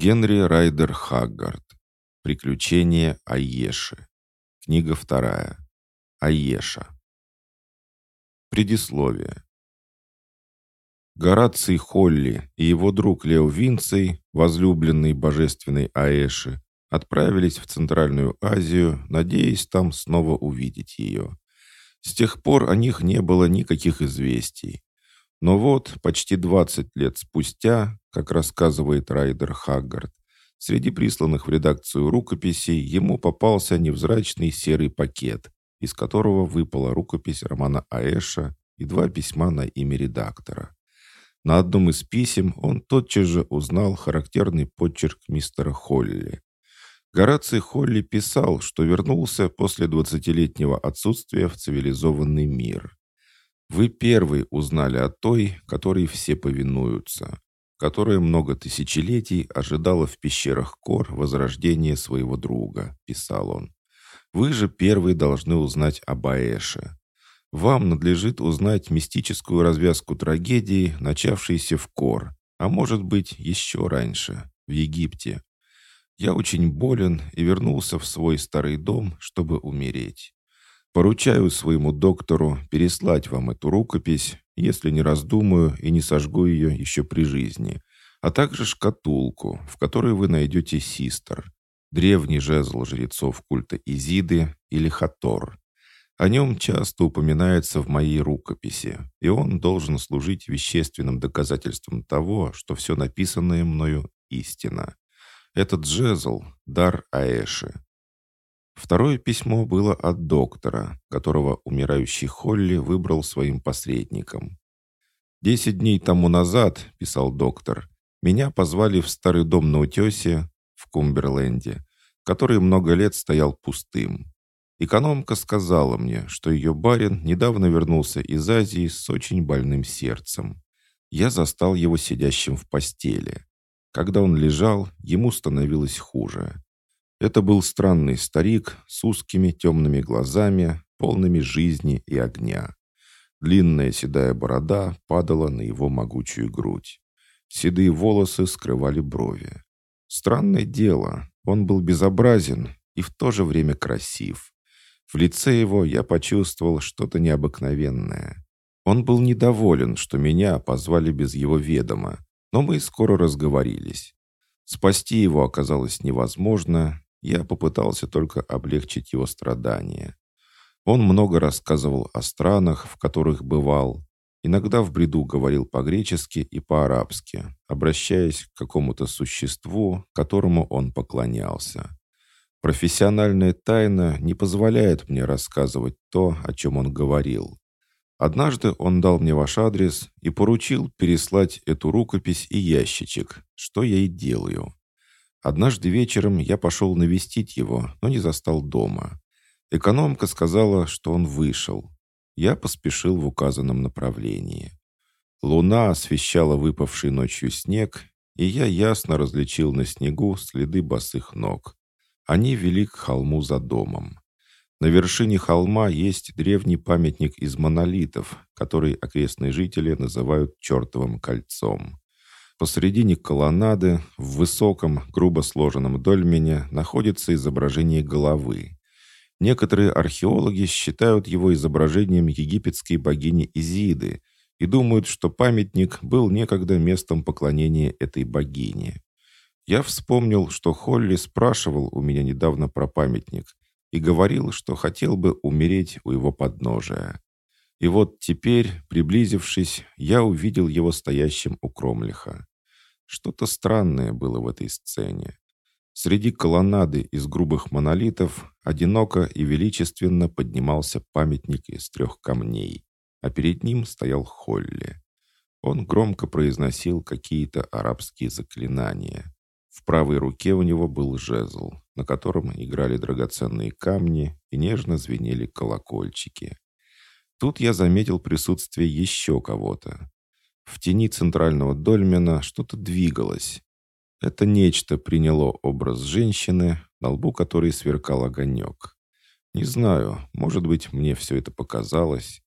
Генри Райдер Хаггард. Приключения Айеши. Книга вторая. Айеша. Предисловие. Гораций Холли и его друг Лео Винцей, возлюбленный божественной Аэши, отправились в Центральную Азию, надеясь там снова увидеть ее. С тех пор о них не было никаких известий. Но вот, почти 20 лет спустя, как рассказывает Райдер Хаггард, среди присланных в редакцию рукописей ему попался невзрачный серый пакет, из которого выпала рукопись романа Аэша и два письма на имя редактора. На одном из писем он тотчас же узнал характерный почерк мистера Холли. Гораций Холли писал, что вернулся после двадцатилетнего отсутствия в цивилизованный мир. Вы первый узнали о той, которой все повинуются, которая много тысячелетий ожидала в пещерах Кор возрождения своего друга, писал он. Вы же первые должны узнать об Аэше. Вам надлежит узнать мистическую развязку трагедии, начавшейся в Кор, а может быть еще раньше, в Египте. Я очень болен и вернулся в свой старый дом, чтобы умереть. Поручаю своему доктору переслать вам эту рукопись, если не раздумаю и не сожгу ее еще при жизни, а также шкатулку, в которой вы найдете систер, древний жезл жрецов культа Изиды или Хатор. О нем часто упоминается в моей рукописи, и он должен служить вещественным доказательством того, что все написанное мною – истина. Этот жезл — дар Аэши. Второе письмо было от доктора, которого умирающий Холли выбрал своим посредником. «Десять дней тому назад, — писал доктор, — меня позвали в старый дом на утесе в Кумберленде, который много лет стоял пустым. Экономка сказала мне, что ее барин недавно вернулся из Азии с очень больным сердцем. Я застал его сидящим в постели. Когда он лежал, ему становилось хуже. Это был странный старик с узкими темными глазами, полными жизни и огня. Длинная седая борода падала на его могучую грудь. Седые волосы скрывали брови. Странное дело, он был безобразен и в то же время красив. В лице его я почувствовал что-то необыкновенное. Он был недоволен, что меня позвали без его ведома, но мы скоро разговорились. Спасти его оказалось невозможно, я попытался только облегчить его страдания. Он много рассказывал о странах, в которых бывал, иногда в бреду говорил по-гречески и по-арабски, обращаясь к какому-то существу, которому он поклонялся. Профессиональная тайна не позволяет мне рассказывать то, о чем он говорил. Однажды он дал мне ваш адрес и поручил переслать эту рукопись и ящичек, что я и делаю. Однажды вечером я пошел навестить его, но не застал дома. Экономка сказала, что он вышел. Я поспешил в указанном направлении. Луна освещала выпавший ночью снег, и я ясно различил на снегу следы босых ног. Они вели к холму за домом. На вершине холма есть древний памятник из монолитов, который окрестные жители называют «чертовым кольцом». Посредине колоннады, в высоком, грубо сложенном дольмене, находится изображение головы. Некоторые археологи считают его изображением египетской богини Изиды и думают, что памятник был некогда местом поклонения этой богини. Я вспомнил, что Холли спрашивал у меня недавно про памятник, и говорил, что хотел бы умереть у его подножия. И вот теперь, приблизившись, я увидел его стоящим у Кромлиха. Что-то странное было в этой сцене. Среди колоннады из грубых монолитов одиноко и величественно поднимался памятник из трех камней, а перед ним стоял Холли. Он громко произносил какие-то арабские заклинания. В правой руке у него был жезл, на котором играли драгоценные камни и нежно звенели колокольчики. Тут я заметил присутствие еще кого-то. В тени центрального дольмена что-то двигалось. Это нечто приняло образ женщины, на лбу которой сверкал огонек. Не знаю, может быть, мне все это показалось.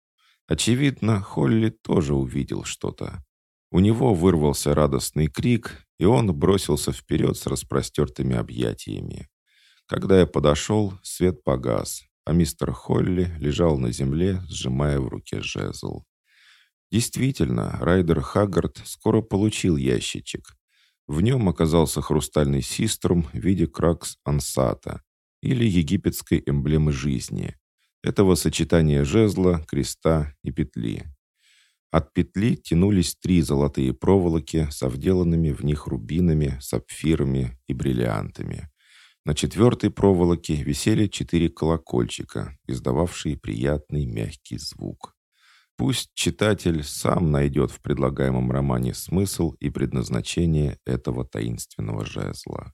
Очевидно, Холли тоже увидел что-то. У него вырвался радостный крик, и он бросился вперед с распростертыми объятиями. Когда я подошел, свет погас, а мистер Холли лежал на земле, сжимая в руке жезл. Действительно, Райдер Хаггард скоро получил ящичек. В нем оказался хрустальный систрум в виде кракс ансата или египетской эмблемы жизни. Этого сочетания жезла, креста и петли. От петли тянулись три золотые проволоки с вделанными в них рубинами, сапфирами и бриллиантами. На четвертой проволоке висели четыре колокольчика, издававшие приятный мягкий звук. Пусть читатель сам найдет в предлагаемом романе смысл и предназначение этого таинственного жезла.